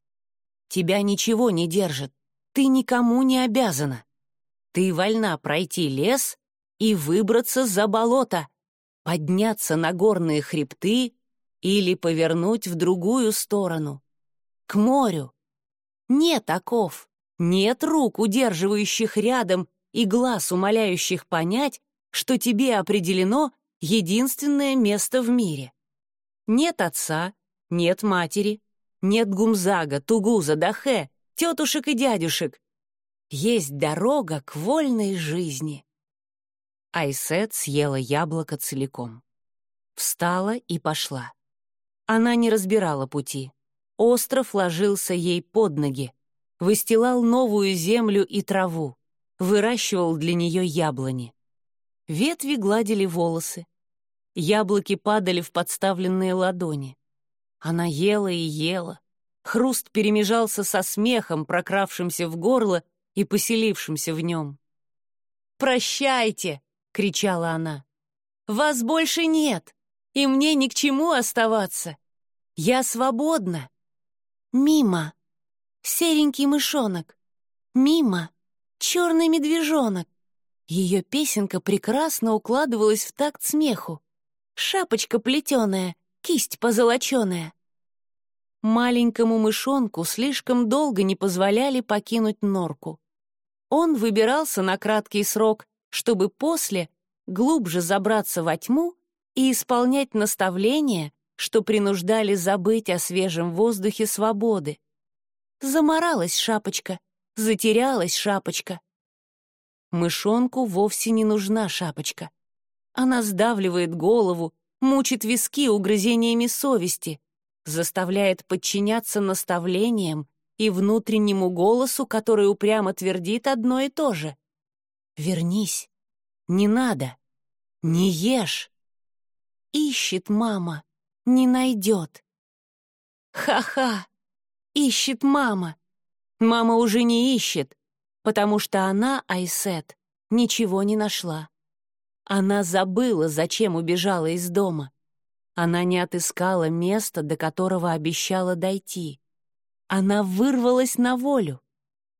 Speaker 1: Тебя ничего не держит, ты никому не обязана. Ты вольна пройти лес и выбраться за болото, подняться на горные хребты или повернуть в другую сторону, к морю. Нет оков, нет рук, удерживающих рядом, и глаз, умоляющих понять, что тебе определено единственное место в мире. Нет отца, нет матери, нет Гумзага, Тугуза, Дахе, тетушек и дядюшек. Есть дорога к вольной жизни. Айсет съела яблоко целиком. Встала и пошла. Она не разбирала пути. Остров ложился ей под ноги, выстилал новую землю и траву, выращивал для нее яблони. Ветви гладили волосы. Яблоки падали в подставленные ладони. Она ела и ела. Хруст перемежался со смехом, прокравшимся в горло и поселившимся в нем. «Прощайте!» — кричала она. «Вас больше нет, и мне ни к чему оставаться. Я свободна. Мимо. Серенький мышонок. Мимо. Черный медвежонок. Ее песенка прекрасно укладывалась в такт смеху. Шапочка плетеная, кисть позолоченая. Маленькому мышонку слишком долго не позволяли покинуть норку. Он выбирался на краткий срок, чтобы после глубже забраться во тьму и исполнять наставления, что принуждали забыть о свежем воздухе свободы. Заморалась шапочка, затерялась шапочка. Мышонку вовсе не нужна шапочка. Она сдавливает голову, мучит виски угрызениями совести, заставляет подчиняться наставлениям и внутреннему голосу, который упрямо твердит одно и то же. «Вернись! Не надо! Не ешь!» Ищет мама, не найдет. Ха-ха! Ищет мама. Мама уже не ищет, потому что она, Айсет, ничего не нашла. Она забыла, зачем убежала из дома. Она не отыскала места, до которого обещала дойти. Она вырвалась на волю,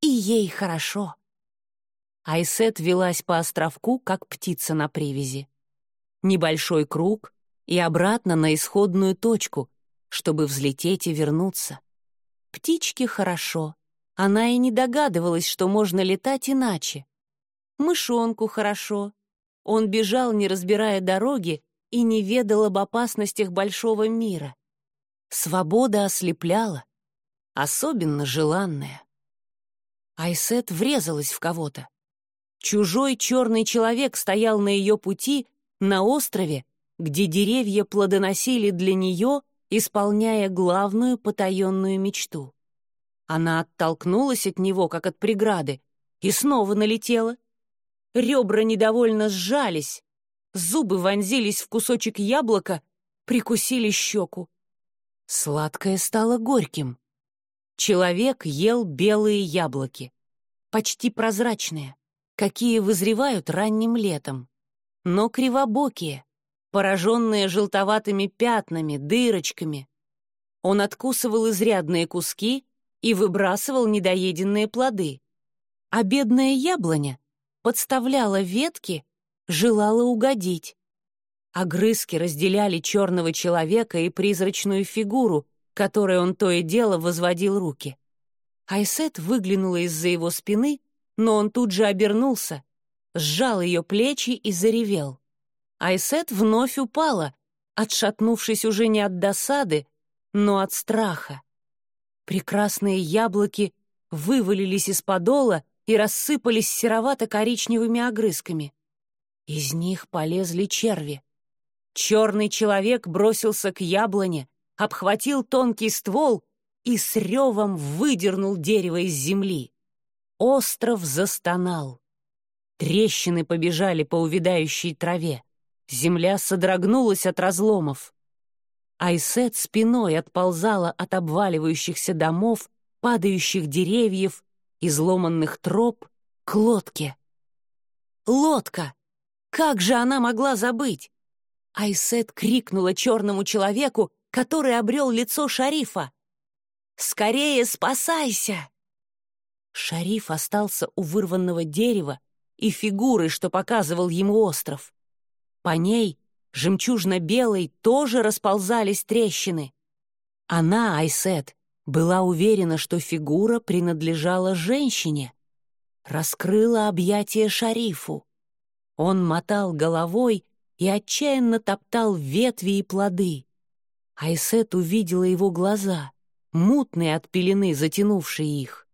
Speaker 1: и ей хорошо. Айсет велась по островку, как птица на привязи. Небольшой круг и обратно на исходную точку, чтобы взлететь и вернуться. Птичке хорошо. Она и не догадывалась, что можно летать иначе. Мышонку хорошо. Он бежал, не разбирая дороги, и не ведал об опасностях большого мира. Свобода ослепляла, особенно желанная. Айсет врезалась в кого-то. Чужой черный человек стоял на ее пути на острове, где деревья плодоносили для нее, исполняя главную потаенную мечту. Она оттолкнулась от него, как от преграды, и снова налетела. Ребра недовольно сжались, зубы вонзились в кусочек яблока, прикусили щеку. Сладкое стало горьким. Человек ел белые яблоки, почти прозрачные, какие вызревают ранним летом, но кривобокие, пораженные желтоватыми пятнами, дырочками. Он откусывал изрядные куски и выбрасывал недоеденные плоды. А бедная яблоня подставляла ветки, желала угодить. Огрызки разделяли черного человека и призрачную фигуру, которой он то и дело возводил руки. Айсет выглянула из-за его спины, но он тут же обернулся, сжал ее плечи и заревел. Айсет вновь упала, отшатнувшись уже не от досады, но от страха. Прекрасные яблоки вывалились из подола и рассыпались серовато-коричневыми огрызками. Из них полезли черви. Черный человек бросился к яблоне, обхватил тонкий ствол и с ревом выдернул дерево из земли. Остров застонал. Трещины побежали по увядающей траве. Земля содрогнулась от разломов. Айсет спиной отползала от обваливающихся домов, падающих деревьев, изломанных троп к лодке. Лодка! Как же она могла забыть? Айсет крикнула черному человеку, который обрел лицо шарифа. «Скорее спасайся!» Шариф остался у вырванного дерева и фигуры, что показывал ему остров. По ней, жемчужно-белой, тоже расползались трещины. Она, Айсет, была уверена, что фигура принадлежала женщине. Раскрыла объятия шарифу. Он мотал головой и отчаянно топтал ветви и плоды. Айсет увидела его глаза, мутные от пелены, затянувшие их.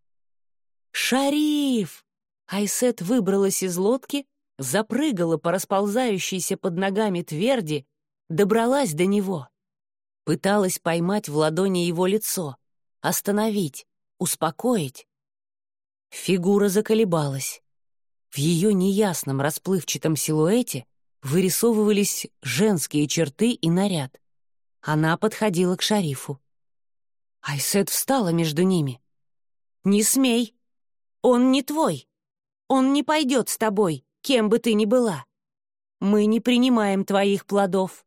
Speaker 1: «Шариф!» Айсет выбралась из лодки, запрыгала по расползающейся под ногами тверди, добралась до него. Пыталась поймать в ладони его лицо, остановить, успокоить. Фигура заколебалась. В ее неясном расплывчатом силуэте вырисовывались женские черты и наряд. Она подходила к шарифу. Айсет встала между ними. «Не смей! Он не твой! Он не пойдет с тобой, кем бы ты ни была! Мы не принимаем твоих плодов!»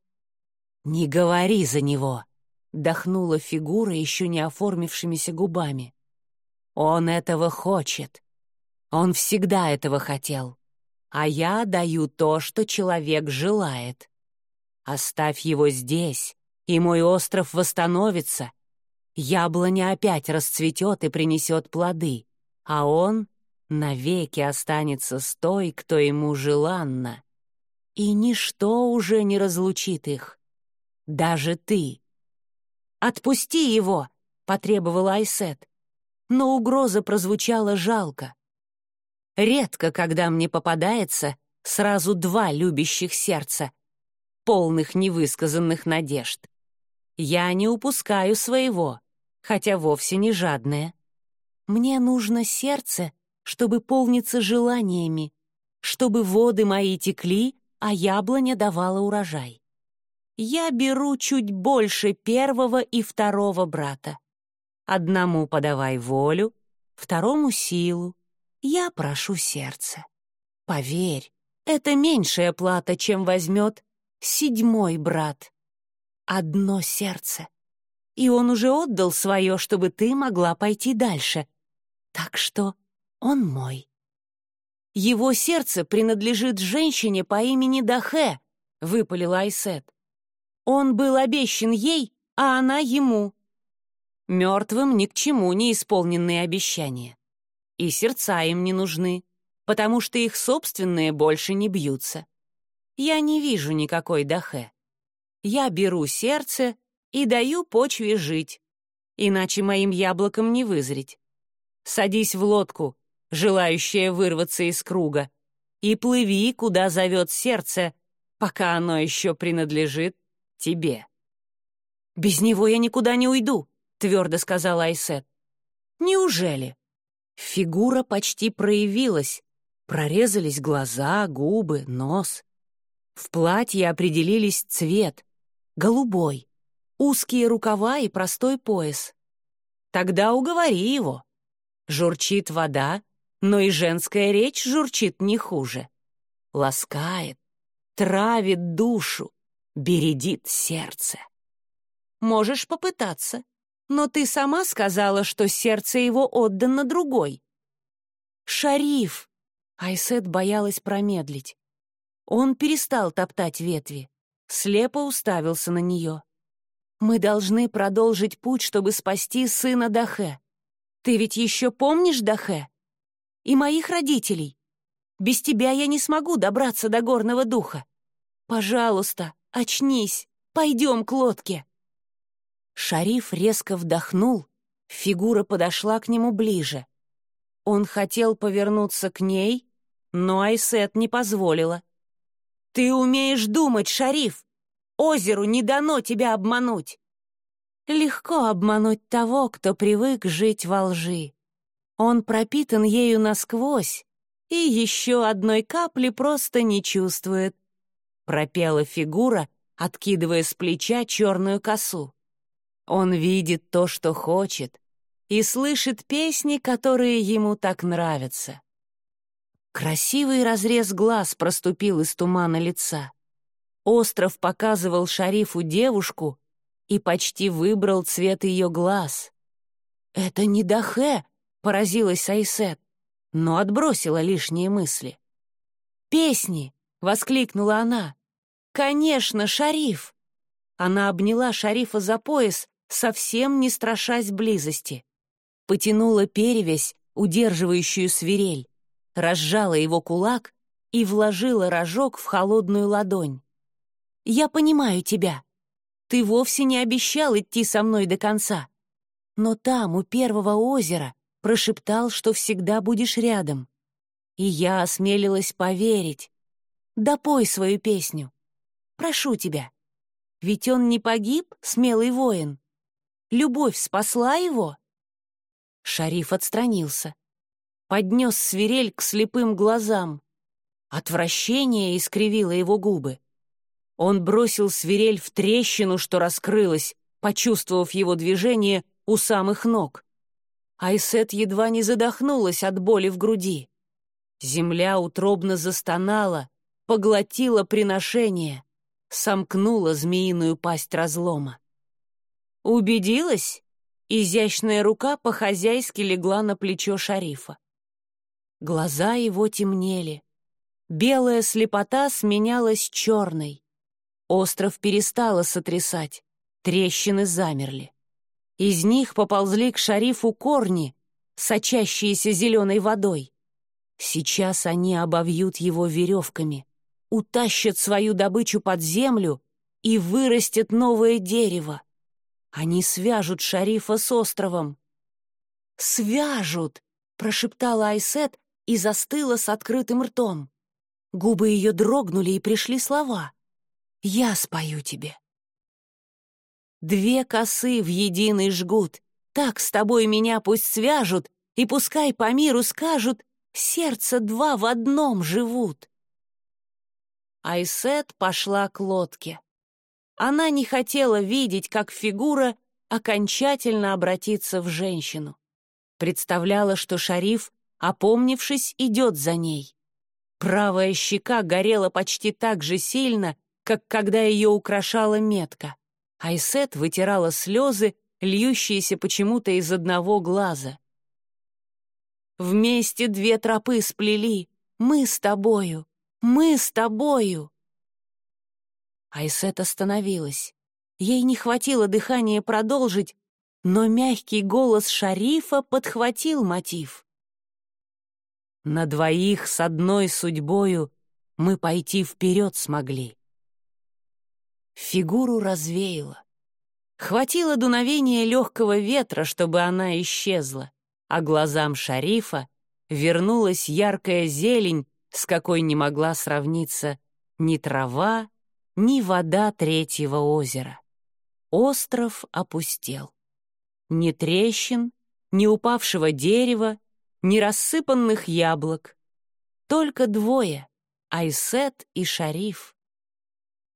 Speaker 1: «Не говори за него!» — дохнула фигура еще не оформившимися губами. «Он этого хочет. Он всегда этого хотел. А я даю то, что человек желает. Оставь его здесь, и мой остров восстановится. Яблоня опять расцветет и принесет плоды, а он навеки останется с той, кто ему желанна. И ничто уже не разлучит их. Даже ты. «Отпусти его!» — потребовала Айсет. Но угроза прозвучала жалко. Редко, когда мне попадается сразу два любящих сердца, полных невысказанных надежд. Я не упускаю своего, хотя вовсе не жадная. Мне нужно сердце, чтобы полниться желаниями, чтобы воды мои текли, а яблоня давала урожай. Я беру чуть больше первого и второго брата. Одному подавай волю, второму — силу. Я прошу сердце. Поверь, это меньшая плата, чем возьмет седьмой брат одно сердце. И он уже отдал свое, чтобы ты могла пойти дальше. Так что он мой. Его сердце принадлежит женщине по имени Дахе, выпалила Айсет. Он был обещан ей, а она ему. Мертвым ни к чему не исполненные обещания. И сердца им не нужны, потому что их собственные больше не бьются. Я не вижу никакой дахе. Я беру сердце и даю почве жить, иначе моим яблоком не вызреть. Садись в лодку, желающая вырваться из круга, и плыви, куда зовет сердце, пока оно еще принадлежит тебе. «Без него я никуда не уйду», — твердо сказала Айсет. «Неужели?» Фигура почти проявилась. Прорезались глаза, губы, нос. В платье определились цвет. Голубой. Узкие рукава и простой пояс. Тогда уговори его. Журчит вода, но и женская речь журчит не хуже. Ласкает, травит душу, бередит сердце. Можешь попытаться, но ты сама сказала, что сердце его отдано другой. Шариф! Айсет боялась промедлить. Он перестал топтать ветви, слепо уставился на нее. «Мы должны продолжить путь, чтобы спасти сына Дахе. Ты ведь еще помнишь Дахе? И моих родителей? Без тебя я не смогу добраться до горного духа. Пожалуйста, очнись, пойдем к лодке». Шариф резко вдохнул, фигура подошла к нему ближе. Он хотел повернуться к ней, но Айсет не позволила. «Ты умеешь думать, Шариф! Озеру не дано тебя обмануть!» Легко обмануть того, кто привык жить во лжи. Он пропитан ею насквозь и еще одной капли просто не чувствует. Пропела фигура, откидывая с плеча черную косу. Он видит то, что хочет, и слышит песни, которые ему так нравятся. Красивый разрез глаз проступил из тумана лица. Остров показывал шарифу девушку и почти выбрал цвет ее глаз. «Это не Дахе!» — поразилась Айсет, но отбросила лишние мысли. «Песни!» — воскликнула она. «Конечно, шариф!» Она обняла шарифа за пояс совсем не страшась близости. Потянула перевязь, удерживающую свирель, разжала его кулак и вложила рожок в холодную ладонь. «Я понимаю тебя. Ты вовсе не обещал идти со мной до конца. Но там, у первого озера, прошептал, что всегда будешь рядом. И я осмелилась поверить. Допой свою песню. Прошу тебя. Ведь он не погиб, смелый воин. Любовь спасла его?» Шариф отстранился. Поднес свирель к слепым глазам. Отвращение искривило его губы. Он бросил свирель в трещину, что раскрылась, почувствовав его движение у самых ног. Айсет едва не задохнулась от боли в груди. Земля утробно застонала, поглотила приношение, сомкнула змеиную пасть разлома. «Убедилась?» Изящная рука по-хозяйски легла на плечо шарифа. Глаза его темнели. Белая слепота сменялась черной. Остров перестало сотрясать, трещины замерли. Из них поползли к шарифу корни, сочащиеся зеленой водой. Сейчас они обовьют его веревками, утащат свою добычу под землю и вырастет новое дерево. Они свяжут шарифа с островом. «Свяжут!» — прошептала Айсет и застыла с открытым ртом. Губы ее дрогнули, и пришли слова. «Я спою тебе». Две косы в единый жгут. Так с тобой меня пусть свяжут, и пускай по миру скажут, сердце два в одном живут. Айсет пошла к лодке. Она не хотела видеть, как фигура окончательно обратится в женщину. Представляла, что шариф, опомнившись, идет за ней. Правая щека горела почти так же сильно, как когда ее украшала метка. Айсет вытирала слезы, льющиеся почему-то из одного глаза. «Вместе две тропы сплели, мы с тобою, мы с тобою!» Айсет остановилась. Ей не хватило дыхания продолжить, но мягкий голос шарифа подхватил мотив. На двоих с одной судьбою мы пойти вперед смогли. Фигуру развеяло. Хватило дуновения легкого ветра, чтобы она исчезла, а глазам шарифа вернулась яркая зелень, с какой не могла сравниться ни трава, ни вода третьего озера. Остров опустел. Ни трещин, ни упавшего дерева, ни рассыпанных яблок. Только двое — Айсет и Шариф.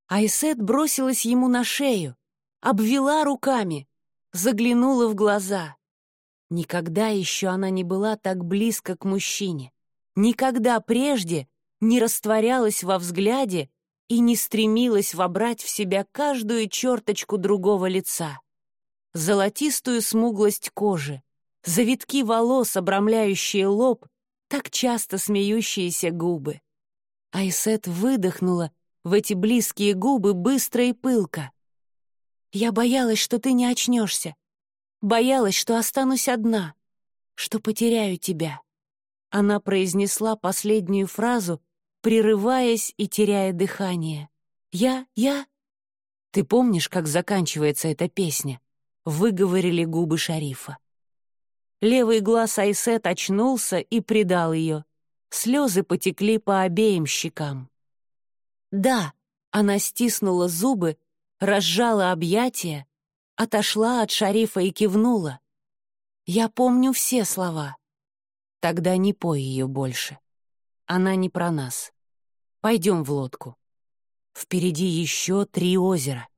Speaker 1: Айсет бросилась ему на шею, обвела руками, заглянула в глаза. Никогда еще она не была так близко к мужчине. Никогда прежде не растворялась во взгляде и не стремилась вобрать в себя каждую черточку другого лица. Золотистую смуглость кожи, завитки волос, обрамляющие лоб, так часто смеющиеся губы. Айсет выдохнула в эти близкие губы быстро и пылко. «Я боялась, что ты не очнешься. Боялась, что останусь одна, что потеряю тебя». Она произнесла последнюю фразу, прерываясь и теряя дыхание. «Я, я...» «Ты помнишь, как заканчивается эта песня?» — выговорили губы шарифа. Левый глаз Айсет очнулся и предал ее. Слезы потекли по обеим щекам. «Да», — она стиснула зубы, разжала объятия, отошла от шарифа и кивнула. «Я помню все слова». «Тогда не пой ее больше. Она не про нас. Пойдем в лодку. Впереди еще три озера.